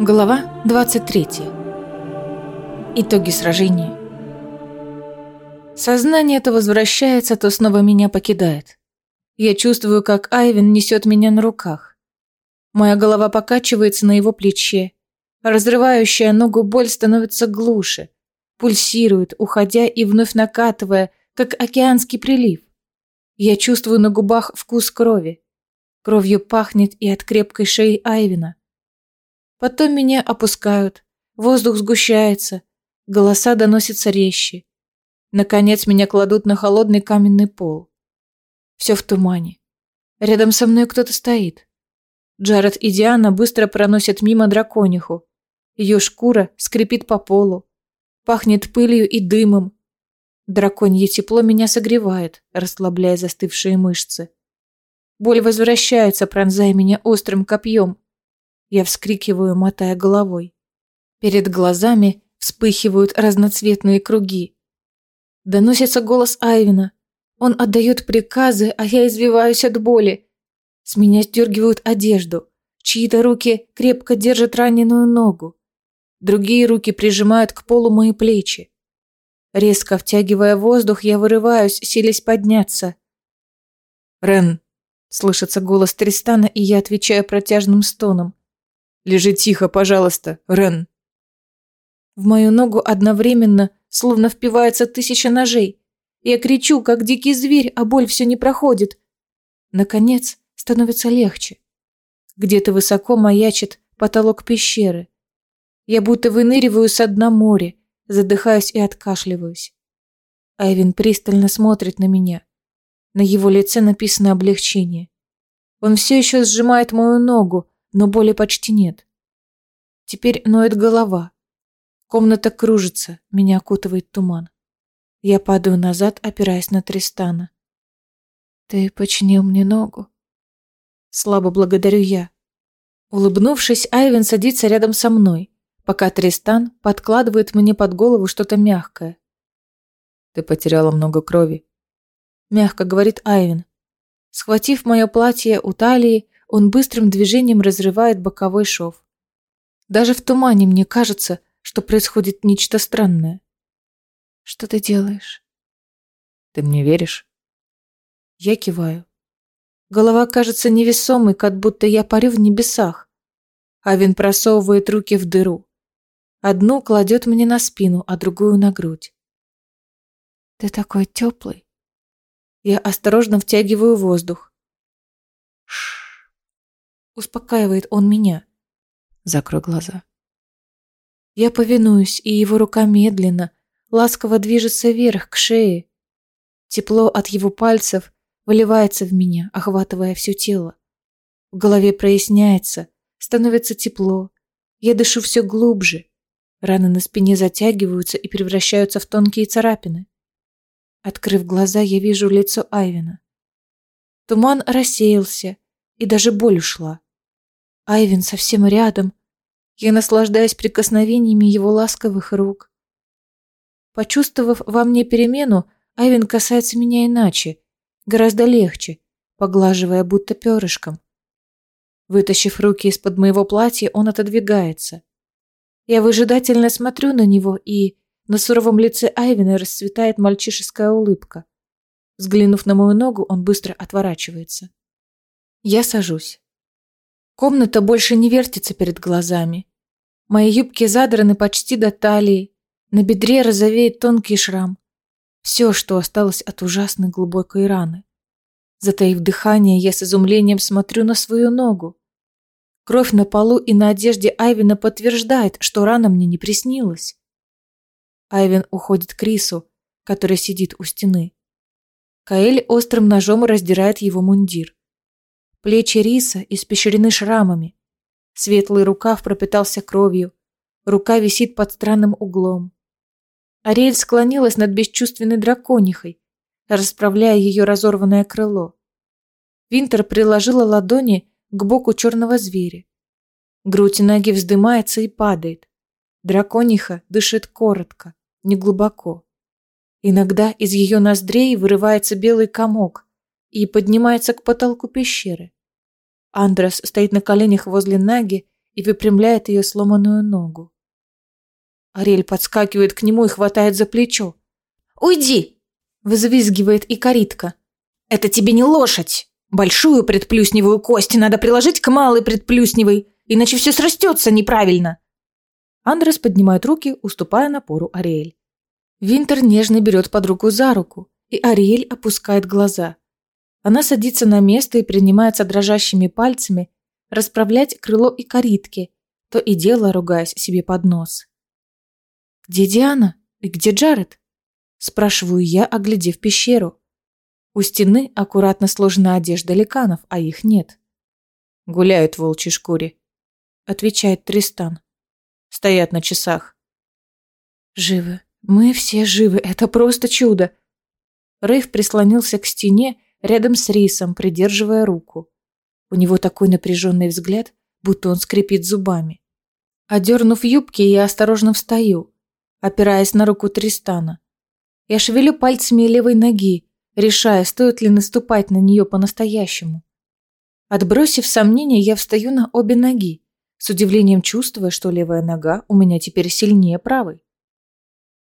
Глава 23. Итоги сражения. Сознание то возвращается, то снова меня покидает. Я чувствую, как Айвен несет меня на руках. Моя голова покачивается на его плече. Разрывающая ногу боль становится глуше, пульсирует, уходя и вновь накатывая, как океанский прилив. Я чувствую на губах вкус крови. Кровью пахнет и от крепкой шеи Айвена. Потом меня опускают, воздух сгущается, голоса доносятся резче. Наконец меня кладут на холодный каменный пол. Все в тумане. Рядом со мной кто-то стоит. Джаред и Диана быстро проносят мимо дракониху. Ее шкура скрипит по полу. Пахнет пылью и дымом. Драконье тепло меня согревает, расслабляя застывшие мышцы. Боль возвращается, пронзая меня острым копьем. Я вскрикиваю, мотая головой. Перед глазами вспыхивают разноцветные круги. Доносится голос Айвина. Он отдает приказы, а я извиваюсь от боли. С меня сдергивают одежду. Чьи-то руки крепко держат раненую ногу. Другие руки прижимают к полу мои плечи. Резко втягивая воздух, я вырываюсь, силясь подняться. «Рен!» — слышится голос Тристана, и я отвечаю протяжным стоном. Лежи тихо, пожалуйста, Рен. В мою ногу одновременно словно впивается тысяча ножей. Я кричу, как дикий зверь, а боль все не проходит. Наконец, становится легче. Где-то высоко маячит потолок пещеры. Я будто выныриваю с дна моря, задыхаюсь и откашливаюсь. Айвин пристально смотрит на меня. На его лице написано облегчение. Он все еще сжимает мою ногу, но боли почти нет. Теперь ноет голова. Комната кружится, меня окутывает туман. Я падаю назад, опираясь на Тристана. «Ты починил мне ногу?» Слабо благодарю я. Улыбнувшись, Айвен садится рядом со мной, пока Тристан подкладывает мне под голову что-то мягкое. «Ты потеряла много крови», — мягко говорит Айвен. Схватив мое платье у талии, он быстрым движением разрывает боковой шов. Даже в тумане мне кажется, что происходит нечто странное. Что ты делаешь? Ты мне веришь? Я киваю. Голова кажется невесомой, как будто я парю в небесах. Авин просовывает руки в дыру. Одну кладет мне на спину, а другую на грудь. Ты такой теплый. Я осторожно втягиваю воздух. Шш. Успокаивает он меня. Закрой глаза. Я повинуюсь, и его рука медленно, ласково движется вверх, к шее. Тепло от его пальцев выливается в меня, охватывая все тело. В голове проясняется, становится тепло. Я дышу все глубже. Раны на спине затягиваются и превращаются в тонкие царапины. Открыв глаза, я вижу лицо Айвина. Туман рассеялся, и даже боль ушла. Айвин совсем рядом. Я наслаждаюсь прикосновениями его ласковых рук. Почувствовав во мне перемену, Айвин касается меня иначе, гораздо легче, поглаживая будто перышком. Вытащив руки из-под моего платья, он отодвигается. Я выжидательно смотрю на него, и на суровом лице Айвина расцветает мальчишеская улыбка. Взглянув на мою ногу, он быстро отворачивается. Я сажусь. Комната больше не вертится перед глазами. Мои юбки задраны почти до талии. На бедре розовеет тонкий шрам. Все, что осталось от ужасной глубокой раны. Затаив дыхание, я с изумлением смотрю на свою ногу. Кровь на полу и на одежде Айвина подтверждает, что рана мне не приснилась. Айвин уходит к Рису, который сидит у стены. Каэль острым ножом раздирает его мундир. Плечи риса испещрены шрамами. Светлый рукав пропитался кровью. Рука висит под странным углом. Ариэль склонилась над бесчувственной драконихой, расправляя ее разорванное крыло. Винтер приложила ладони к боку черного зверя. Грудь и ноги вздымается и падает. Дракониха дышит коротко, неглубоко. Иногда из ее ноздрей вырывается белый комок и поднимается к потолку пещеры. Андрес стоит на коленях возле Наги и выпрямляет ее сломанную ногу. Ариэль подскакивает к нему и хватает за плечо. «Уйди!» – взвизгивает и коритка. «Это тебе не лошадь! Большую предплюсневую кость надо приложить к малой предплюсневой, иначе все срастется неправильно!» Андрес поднимает руки, уступая напору Ариэль. Винтер нежно берет под руку за руку, и Ариэль опускает глаза. Она садится на место и принимается дрожащими пальцами расправлять крыло и коритки, то и дело ругаясь себе под нос. «Где Диана? И где Джаред?» Спрашиваю я, оглядев пещеру. У стены аккуратно сложена одежда ликанов, а их нет. «Гуляют в волчьей шкуре», — отвечает Тристан. «Стоят на часах». «Живы. Мы все живы. Это просто чудо!» Рейв прислонился к стене рядом с Рисом, придерживая руку. У него такой напряженный взгляд, будто он скрипит зубами. Одернув юбки, я осторожно встаю опираясь на руку Тристана. Я шевелю пальцами левой ноги, решая, стоит ли наступать на нее по-настоящему. Отбросив сомнения, я встаю на обе ноги, с удивлением чувствуя, что левая нога у меня теперь сильнее правой.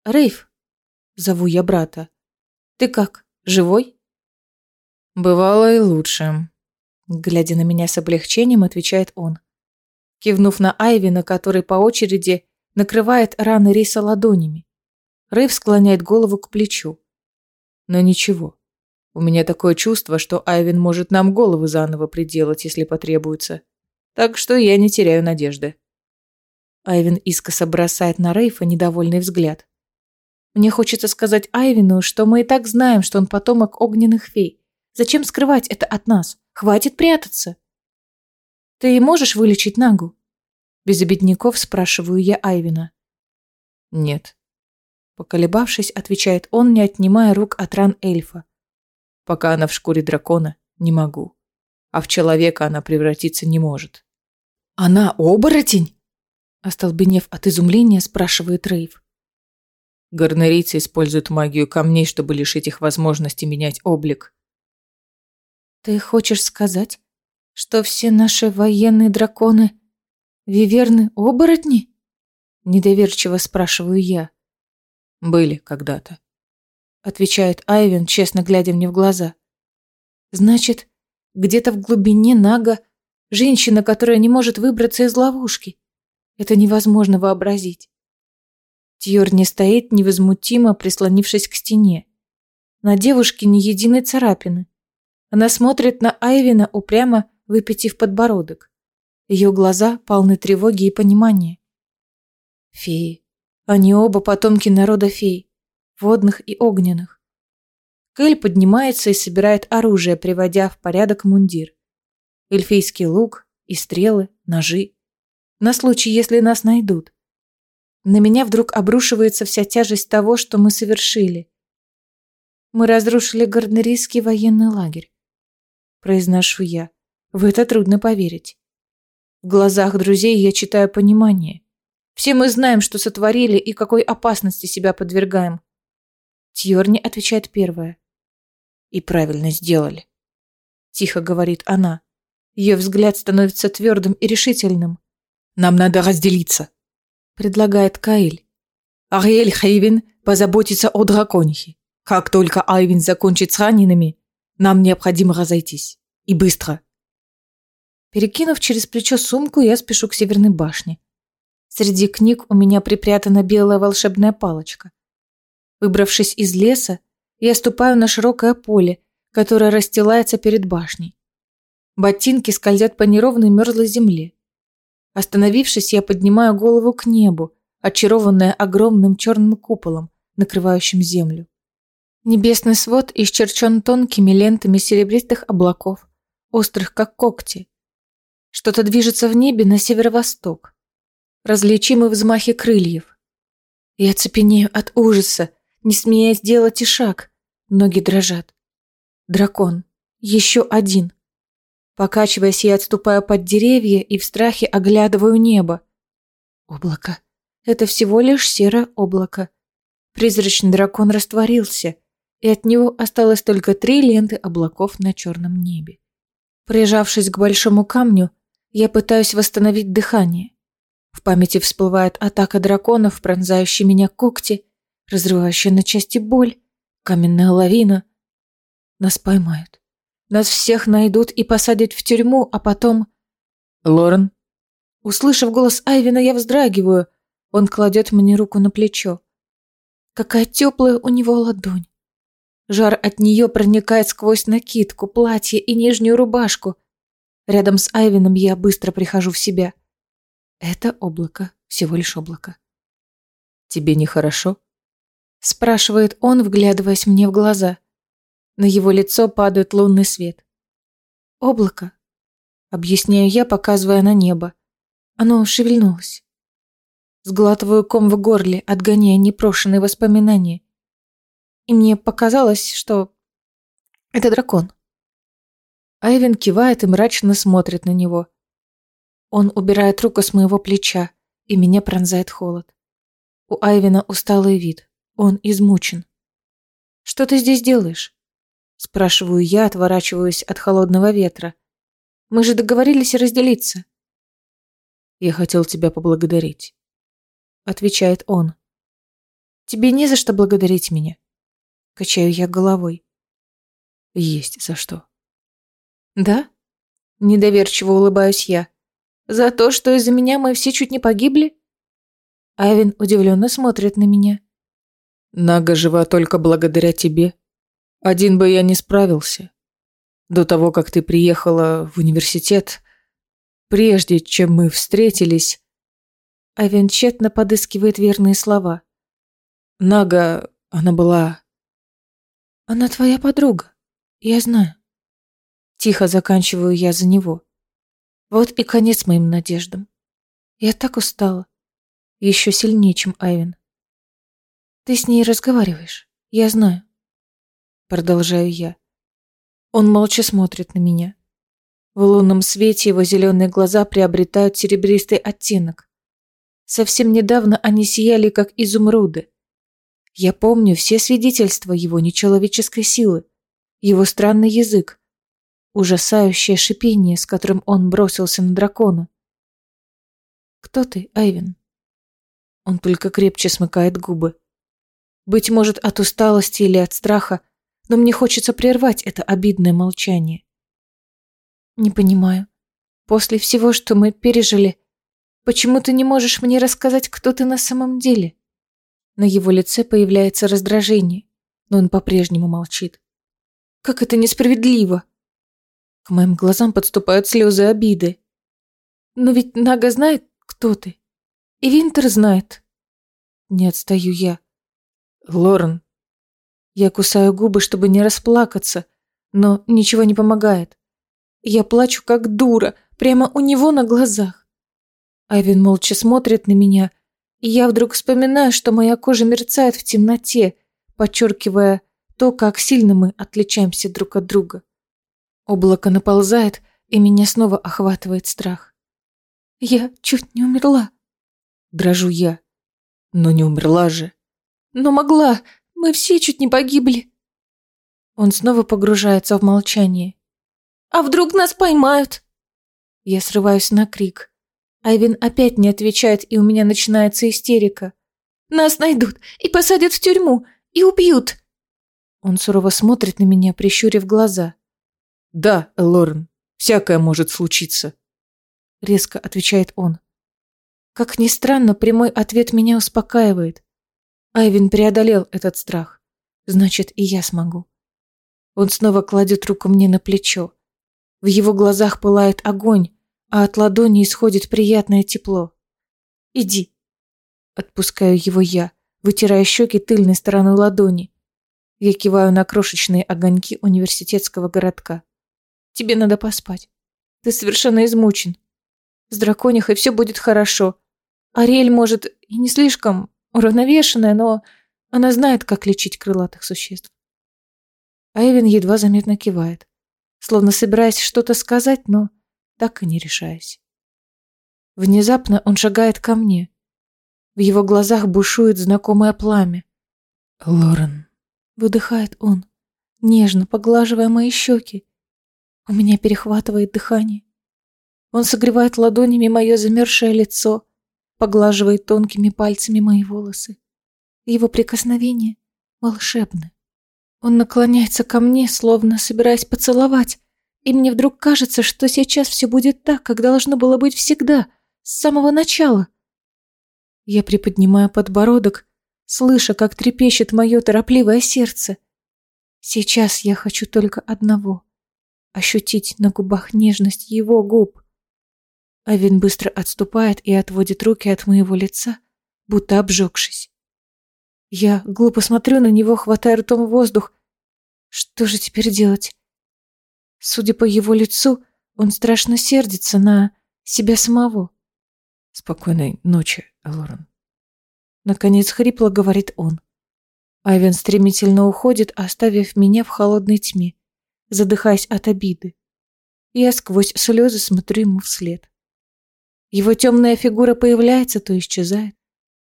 «Рейв», — зову я брата, — «ты как, живой?» «Бывало и лучше», — глядя на меня с облегчением, отвечает он. Кивнув на Айвина, который по очереди накрывает раны Риса ладонями. Рейв склоняет голову к плечу. Но ничего. У меня такое чувство, что Айвин может нам головы заново приделать, если потребуется. Так что я не теряю надежды. Айвин искоса бросает на Рейфа недовольный взгляд. Мне хочется сказать Айвину, что мы и так знаем, что он потомок огненных фей. Зачем скрывать это от нас? Хватит прятаться. Ты можешь вылечить Нагу? Без обедняков спрашиваю я Айвина. Нет. Поколебавшись, отвечает он, не отнимая рук от ран эльфа. Пока она в шкуре дракона, не могу. А в человека она превратиться не может. Она оборотень? Остолбенев от изумления, спрашивает Рейв. Гарнерийцы используют магию камней, чтобы лишить их возможности менять облик. Ты хочешь сказать, что все наши военные драконы Виверны оборотни? Недоверчиво спрашиваю я. Были когда-то. Отвечает Айвен, честно глядя мне в глаза. Значит, где-то в глубине Нага женщина, которая не может выбраться из ловушки. Это невозможно вообразить. Тьор не стоит невозмутимо, прислонившись к стене. На девушке ни единой царапины. Она смотрит на Айвина, упрямо выпятив подбородок. Ее глаза полны тревоги и понимания. Феи. Они оба потомки народа фей, водных и огненных. Кэль поднимается и собирает оружие, приводя в порядок мундир. Эльфийский лук и стрелы, ножи. На случай, если нас найдут. На меня вдруг обрушивается вся тяжесть того, что мы совершили. Мы разрушили гарднерийский военный лагерь. Произношу я. В это трудно поверить. В глазах друзей я читаю понимание. Все мы знаем, что сотворили и какой опасности себя подвергаем. Тьорни отвечает первая. И правильно сделали. Тихо говорит она. Ее взгляд становится твердым и решительным. Нам надо разделиться. Предлагает Каиль. Ариэль Хейвен позаботится о драконихе. Как только Айвин закончит с ранеными, нам необходимо разойтись. И быстро. Перекинув через плечо сумку, я спешу к Северной башне. Среди книг у меня припрятана белая волшебная палочка. Выбравшись из леса, я ступаю на широкое поле, которое расстилается перед башней. Ботинки скользят по неровной мерзлой земле. Остановившись, я поднимаю голову к небу, очарованная огромным черным куполом, накрывающим землю. Небесный свод исчерчен тонкими лентами серебристых облаков, острых как когти, что-то движется в небе на северо-восток. Различимы взмахи крыльев. Я цепенею от ужаса, не смея сделать и шаг. Ноги дрожат. Дракон. Еще один. Покачиваясь, я отступаю под деревья и в страхе оглядываю небо. Облако. Это всего лишь серое облако. Призрачный дракон растворился, и от него осталось только три ленты облаков на черном небе. Прижавшись к большому камню, Я пытаюсь восстановить дыхание. В памяти всплывает атака драконов, пронзающие меня когти, разрывающая на части боль, каменная лавина. Нас поймают. Нас всех найдут и посадят в тюрьму, а потом... Лорен? Услышав голос Айвина, я вздрагиваю. Он кладет мне руку на плечо. Какая теплая у него ладонь. Жар от нее проникает сквозь накидку, платье и нижнюю рубашку. Рядом с Айвином я быстро прихожу в себя. Это облако, всего лишь облако. «Тебе нехорошо?» Спрашивает он, вглядываясь мне в глаза. На его лицо падает лунный свет. «Облако», — объясняю я, показывая на небо. Оно шевельнулось. Сглатываю ком в горле, отгоняя непрошенные воспоминания. И мне показалось, что это дракон. Айвен кивает и мрачно смотрит на него. Он убирает руку с моего плеча, и меня пронзает холод. У Айвена усталый вид. Он измучен. «Что ты здесь делаешь?» Спрашиваю я, отворачиваюсь от холодного ветра. «Мы же договорились разделиться». «Я хотел тебя поблагодарить», — отвечает он. «Тебе не за что благодарить меня», — качаю я головой. «Есть за что». «Да?» — недоверчиво улыбаюсь я. За то, что из-за меня мы все чуть не погибли? Айвин удивленно смотрит на меня. Нага жива только благодаря тебе. Один бы я не справился. До того, как ты приехала в университет, прежде чем мы встретились... Айвин тщетно подыскивает верные слова. Нага, она была... Она твоя подруга, я знаю. Тихо заканчиваю я за него. Вот и конец моим надеждам. Я так устала. Еще сильнее, чем Айвен. Ты с ней разговариваешь, я знаю. Продолжаю я. Он молча смотрит на меня. В лунном свете его зеленые глаза приобретают серебристый оттенок. Совсем недавно они сияли, как изумруды. Я помню все свидетельства его нечеловеческой силы, его странный язык, ужасающее шипение, с которым он бросился на дракона. «Кто ты, Айвен?» Он только крепче смыкает губы. Быть может, от усталости или от страха, но мне хочется прервать это обидное молчание. «Не понимаю. После всего, что мы пережили, почему ты не можешь мне рассказать, кто ты на самом деле?» На его лице появляется раздражение, но он по-прежнему молчит. «Как это несправедливо!» К моим глазам подступают слезы обиды. Но ведь Нага знает, кто ты. И Винтер знает. Не отстаю я. Лорен. Я кусаю губы, чтобы не расплакаться, но ничего не помогает. Я плачу как дура, прямо у него на глазах. Айвен молча смотрит на меня, и я вдруг вспоминаю, что моя кожа мерцает в темноте, подчеркивая то, как сильно мы отличаемся друг от друга. Облако наползает, и меня снова охватывает страх. Я чуть не умерла. Дрожу я. Но не умерла же. Но могла. Мы все чуть не погибли. Он снова погружается в молчание. А вдруг нас поймают? Я срываюсь на крик. Айвин опять не отвечает, и у меня начинается истерика. Нас найдут и посадят в тюрьму, и убьют. Он сурово смотрит на меня, прищурив глаза. «Да, Лорен, всякое может случиться», — резко отвечает он. Как ни странно, прямой ответ меня успокаивает. Айвин преодолел этот страх. Значит, и я смогу. Он снова кладет руку мне на плечо. В его глазах пылает огонь, а от ладони исходит приятное тепло. «Иди». Отпускаю его я, вытирая щеки тыльной стороной ладони. Я киваю на крошечные огоньки университетского городка. Тебе надо поспать. Ты совершенно измучен. С драконихой все будет хорошо. Ариэль, может, и не слишком уравновешенная, но она знает, как лечить крылатых существ. Айвен едва заметно кивает, словно собираясь что-то сказать, но так и не решаясь. Внезапно он шагает ко мне. В его глазах бушует знакомое пламя. «Лорен», — выдыхает он, нежно поглаживая мои щеки, у меня перехватывает дыхание. Он согревает ладонями мое замерзшее лицо, поглаживает тонкими пальцами мои волосы. Его прикосновение волшебны. Он наклоняется ко мне, словно собираясь поцеловать, и мне вдруг кажется, что сейчас все будет так, как должно было быть всегда, с самого начала. Я приподнимаю подбородок, слыша, как трепещет мое торопливое сердце. Сейчас я хочу только одного — ощутить на губах нежность его губ. Авин быстро отступает и отводит руки от моего лица, будто обжегшись. Я глупо смотрю на него, хватая ртом воздух. Что же теперь делать? Судя по его лицу, он страшно сердится на себя самого. Спокойной ночи, Лорен. Наконец хрипло говорит он. Айвен стремительно уходит, оставив меня в холодной тьме, задыхаясь от обиды. Я сквозь слезы смотрю ему вслед. Его темная фигура появляется, то исчезает,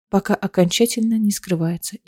пока окончательно не скрывается и